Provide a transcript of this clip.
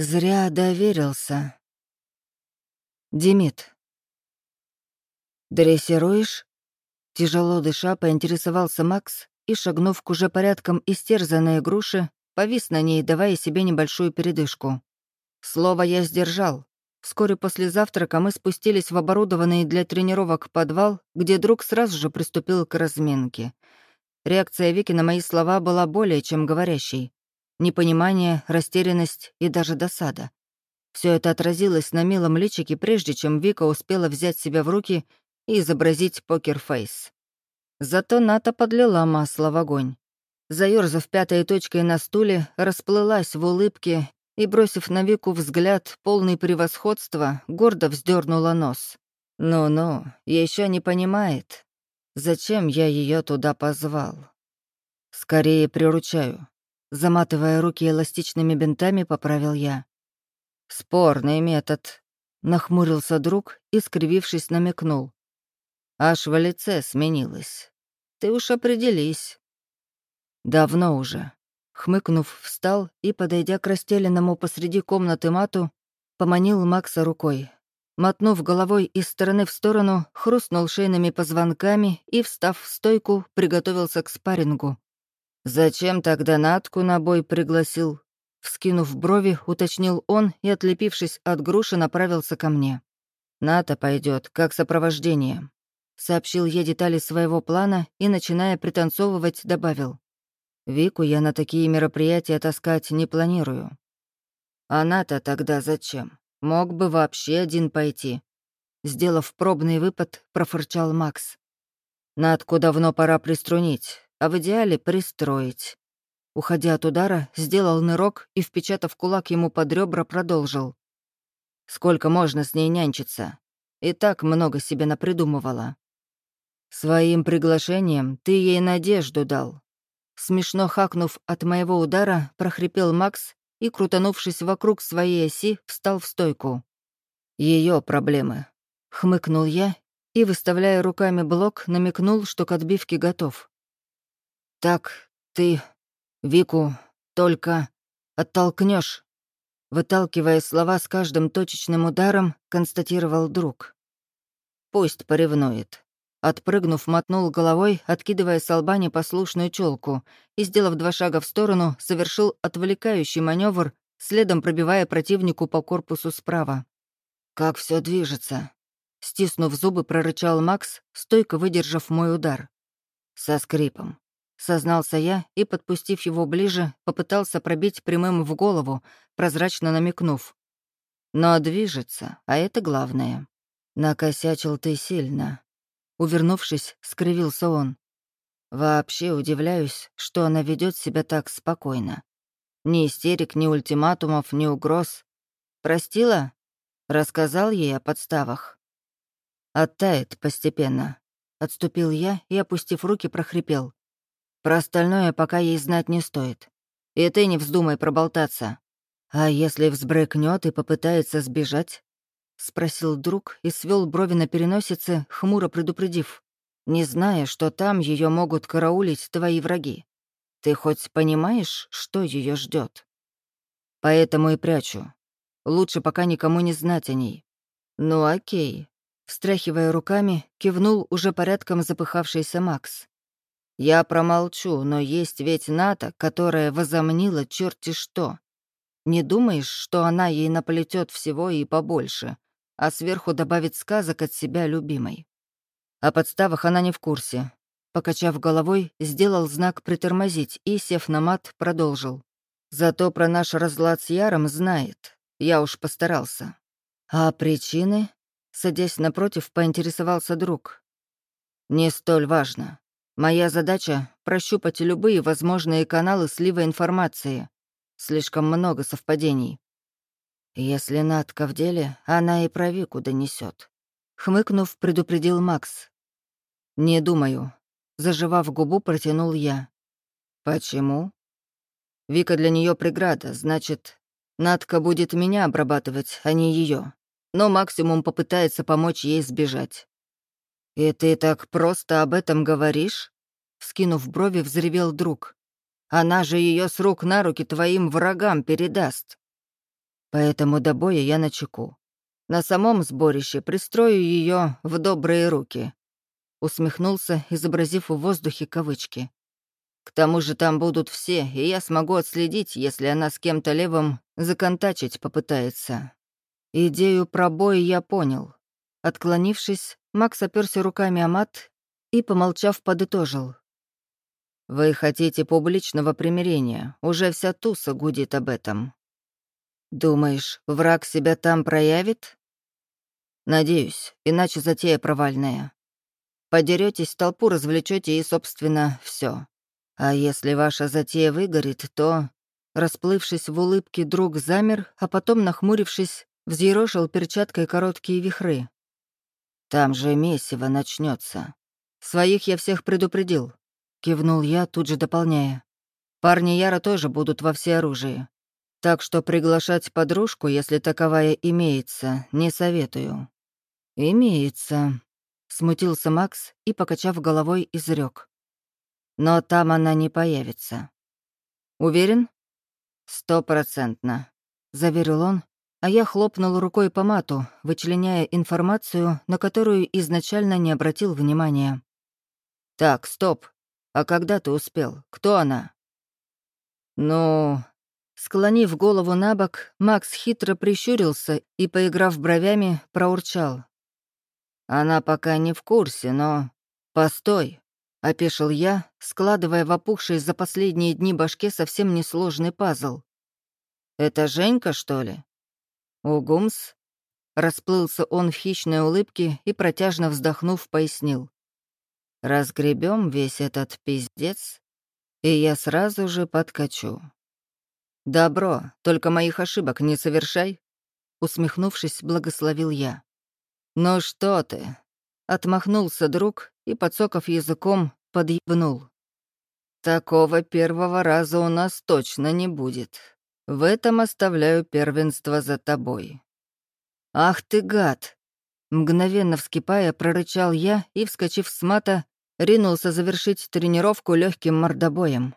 Зря доверился. Демид. «Дрессируешь?» Тяжело дыша, поинтересовался Макс и, шагнув к уже порядком истерзанной груши, повис на ней, давая себе небольшую передышку. Слово я сдержал. Вскоре после завтрака мы спустились в оборудованный для тренировок подвал, где друг сразу же приступил к разминке. Реакция Вики на мои слова была более чем говорящей. Непонимание, растерянность и даже досада. Все это отразилось на милом личике, прежде чем Вика успела взять себя в руки и изобразить покерфейс. Зато Ната подлила масло в огонь. Заёрзав пятой точкой на стуле, расплылась в улыбке и, бросив на Вику взгляд, полный превосходства, гордо вздернула нос. «Ну-ну, еще не понимает, зачем я ее туда позвал. Скорее приручаю». Заматывая руки эластичными бинтами, поправил я. «Спорный метод», — нахмурился друг и, скривившись, намекнул. «Аж в лице сменилось. Ты уж определись». «Давно уже», Хмыкнув, встал и, подойдя к расстеленному посреди комнаты мату, поманил Макса рукой. Мотнув головой из стороны в сторону, хрустнул шейными позвонками и, встав в стойку, приготовился к спаррингу. «Зачем тогда Натку на бой пригласил?» Вскинув брови, уточнил он и, отлепившись от груши, направился ко мне. «Ната пойдет, как сопровождение», — сообщил я детали своего плана и, начиная пританцовывать, добавил. Вику я на такие мероприятия таскать не планирую. Она-то тогда зачем? Мог бы вообще один пойти. Сделав пробный выпад, профырчал Макс. Натку давно пора приструнить, а в идеале пристроить. Уходя от удара, сделал нырок и, впечатав кулак ему под ребра, продолжил. Сколько можно с ней нянчиться? И так много себе напридумывала. Своим приглашением ты ей надежду дал, Смешно хакнув от моего удара, прохрипел Макс и, крутанувшись вокруг своей оси, встал в стойку. Ее проблемы», — хмыкнул я и, выставляя руками блок, намекнул, что к отбивке готов. «Так, ты, Вику, только оттолкнешь. Выталкивая слова с каждым точечным ударом, констатировал друг. «Пусть поревнует. Отпрыгнув, мотнул головой, откидывая с лба непослушную челку и, сделав два шага в сторону, совершил отвлекающий маневр, следом пробивая противнику по корпусу справа. «Как все движется!» Стиснув зубы, прорычал Макс, стойко выдержав мой удар. Со скрипом. Сознался я и, подпустив его ближе, попытался пробить прямым в голову, прозрачно намекнув. «Но движется, а это главное. Накосячил ты сильно. Увернувшись, скривился он. Вообще удивляюсь, что она ведет себя так спокойно. Ни истерик, ни ультиматумов, ни угроз. Простила? Рассказал ей о подставах. Оттает постепенно. Отступил я и, опустив руки, прохрипел. Про остальное пока ей знать не стоит. И ты не вздумай проболтаться. А если взбрыкнет и попытается сбежать, — спросил друг и свел брови на переносице, хмуро предупредив, не зная, что там ее могут караулить твои враги. Ты хоть понимаешь, что ее ждет? Поэтому и прячу. Лучше пока никому не знать о ней. Ну окей. Встряхивая руками, кивнул уже порядком запыхавшийся Макс. Я промолчу, но есть ведь Ната, которая возомнила черти что. Не думаешь, что она ей наплетет всего и побольше, а сверху добавит сказок от себя любимой. О подставах она не в курсе. Покачав головой, сделал знак «притормозить» и, сев на мат, продолжил. Зато про наш разлад с Яром знает. Я уж постарался. А причины? Садясь напротив, поинтересовался друг. Не столь важно. Моя задача — прощупать любые возможные каналы слива информации. Слишком много совпадений. «Если Натка в деле, она и про Вику донесет. Хмыкнув, предупредил Макс. «Не думаю». Заживав губу, протянул я. «Почему?» «Вика для нее преграда, значит, Натка будет меня обрабатывать, а не ее. Но максимум попытается помочь ей сбежать». «И ты так просто об этом говоришь?» Вскинув брови, взревел друг. «Она же ее с рук на руки твоим врагам передаст». Поэтому до боя я на чеку. На самом сборище пристрою ее в добрые руки. Усмехнулся, изобразив в воздухе кавычки. К тому же там будут все, и я смогу отследить, если она с кем-то левым законтачить попытается. Идею про бой я понял. Отклонившись, Макс оперся руками о мат и, помолчав, подытожил. «Вы хотите публичного примирения, уже вся туса гудит об этом. Думаешь, враг себя там проявит?» «Надеюсь, иначе затея провальная. Подеретесь, толпу развлечете и, собственно, все. А если ваша затея выгорит, то...» Расплывшись в улыбке, друг замер, а потом, нахмурившись, взъерошил перчаткой короткие вихры. «Там же месиво начнется. Своих я всех предупредил», — кивнул я, тут же дополняя. «Парни Яра тоже будут во всеоружии. Так что приглашать подружку, если таковая имеется, не советую». «Имеется», — смутился Макс и, покачав головой, изрек. «Но там она не появится». «Уверен?» «Стопроцентно», — заверил он, а я хлопнул рукой по мату, вычленяя информацию, на которую изначально не обратил внимания. «Так, стоп. А когда ты успел? Кто она?» «Ну...» Склонив голову на бок, Макс хитро прищурился и, поиграв бровями, проурчал. «Она пока не в курсе, но...» «Постой!» — опешил я, складывая в опухшей за последние дни башке совсем несложный пазл. «Это Женька, что ли?» «Угумс?» Расплылся он в хищной улыбке и, протяжно вздохнув, пояснил. «Разгребем весь этот пиздец, и я сразу же подкачу». «Добро, только моих ошибок не совершай», — усмехнувшись, благословил я. «Ну что ты?» — отмахнулся друг и, подсоков языком, подъебнул. «Такого первого раза у нас точно не будет. В этом оставляю первенство за тобой». «Ах ты гад!» Мгновенно вскипая, прорычал я и, вскочив с мата, ринулся завершить тренировку легким мордобоем.